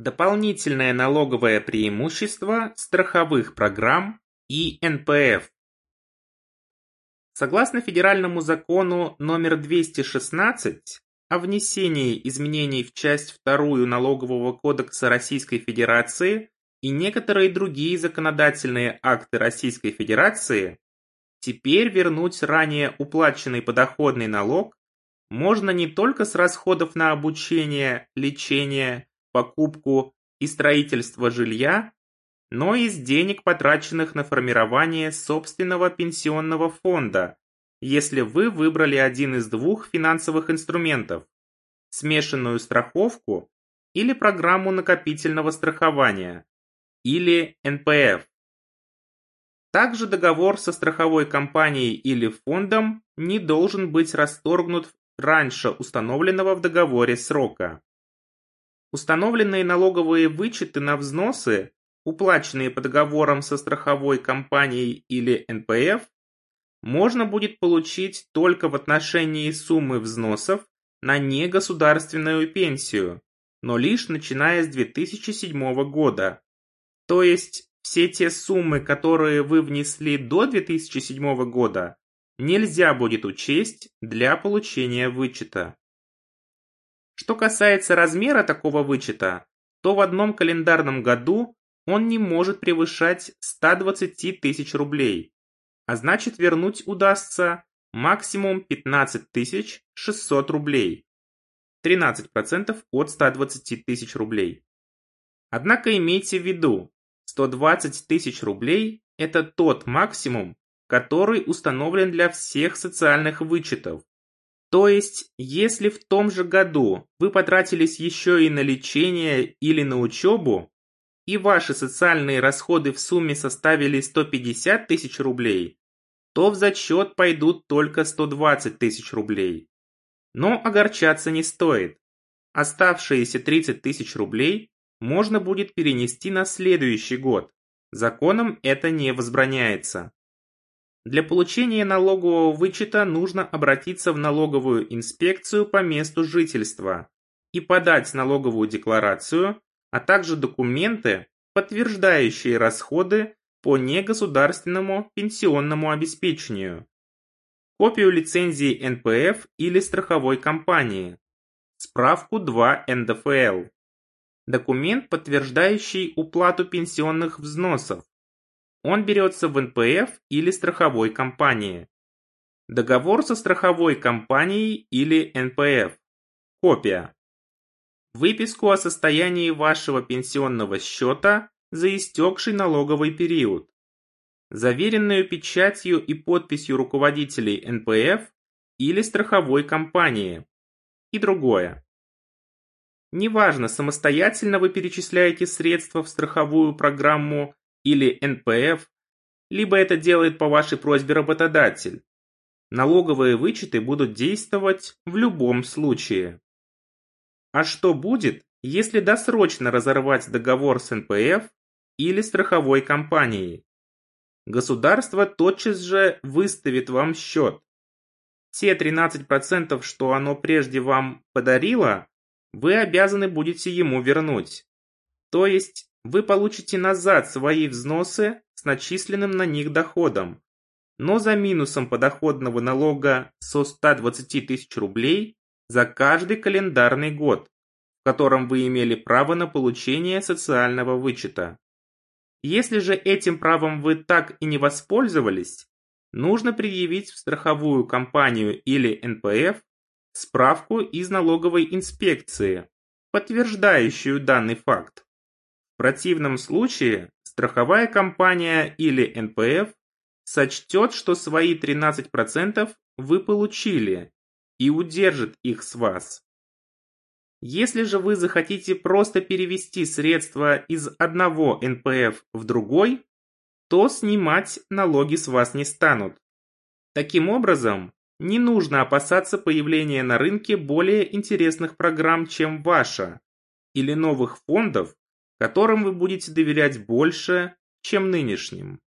Дополнительное налоговое преимущество страховых программ и НПФ. Согласно Федеральному закону номер 216 о внесении изменений в часть 2 Налогового кодекса Российской Федерации и некоторые другие законодательные акты Российской Федерации, теперь вернуть ранее уплаченный подоходный налог можно не только с расходов на обучение, лечение, покупку и строительство жилья, но и с денег, потраченных на формирование собственного пенсионного фонда, если вы выбрали один из двух финансовых инструментов – смешанную страховку или программу накопительного страхования, или НПФ. Также договор со страховой компанией или фондом не должен быть расторгнут раньше установленного в договоре срока. Установленные налоговые вычеты на взносы, уплаченные по договорам со страховой компанией или НПФ, можно будет получить только в отношении суммы взносов на негосударственную пенсию, но лишь начиная с 2007 года. То есть все те суммы, которые вы внесли до 2007 года, нельзя будет учесть для получения вычета. Что касается размера такого вычета, то в одном календарном году он не может превышать 120 тысяч рублей, а значит вернуть удастся максимум 15 600 рублей, 13% от 120 тысяч рублей. Однако имейте в виду, 120 тысяч рублей – это тот максимум, который установлен для всех социальных вычетов, то есть, если в том же году вы потратились еще и на лечение или на учебу, и ваши социальные расходы в сумме составили 150 тысяч рублей, то в зачет пойдут только 120 тысяч рублей. Но огорчаться не стоит. Оставшиеся 30 тысяч рублей можно будет перенести на следующий год. Законом это не возбраняется. Для получения налогового вычета нужно обратиться в налоговую инспекцию по месту жительства и подать налоговую декларацию, а также документы, подтверждающие расходы по негосударственному пенсионному обеспечению, копию лицензии НПФ или страховой компании, справку 2 НДФЛ, документ, подтверждающий уплату пенсионных взносов, он берется в НПФ или страховой компании. Договор со страховой компанией или НПФ. Копия. Выписку о состоянии вашего пенсионного счета за истекший налоговый период. Заверенную печатью и подписью руководителей НПФ или страховой компании. И другое. Неважно, самостоятельно вы перечисляете средства в страховую программу или НПФ, либо это делает по вашей просьбе работодатель. Налоговые вычеты будут действовать в любом случае. А что будет, если досрочно разорвать договор с НПФ или страховой компанией? Государство тотчас же выставит вам счет. Те 13%, что оно прежде вам подарило, вы обязаны будете ему вернуть. То есть вы получите назад свои взносы с начисленным на них доходом, но за минусом подоходного налога со 120 тысяч рублей за каждый календарный год, в котором вы имели право на получение социального вычета. Если же этим правом вы так и не воспользовались, нужно предъявить в страховую компанию или НПФ справку из налоговой инспекции, подтверждающую данный факт противном случае страховая компания или НПФ сочтет, что свои 13% вы получили и удержит их с вас. Если же вы захотите просто перевести средства из одного НПФ в другой, то снимать налоги с вас не станут. Таким образом, не нужно опасаться появления на рынке более интересных программ, чем ваша, или новых фондов, которым вы будете доверять больше, чем нынешним.